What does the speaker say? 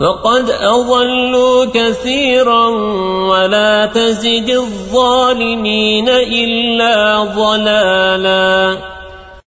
فقد أضلوا كثيرا ولا تزد الظالمين إلا ضلالا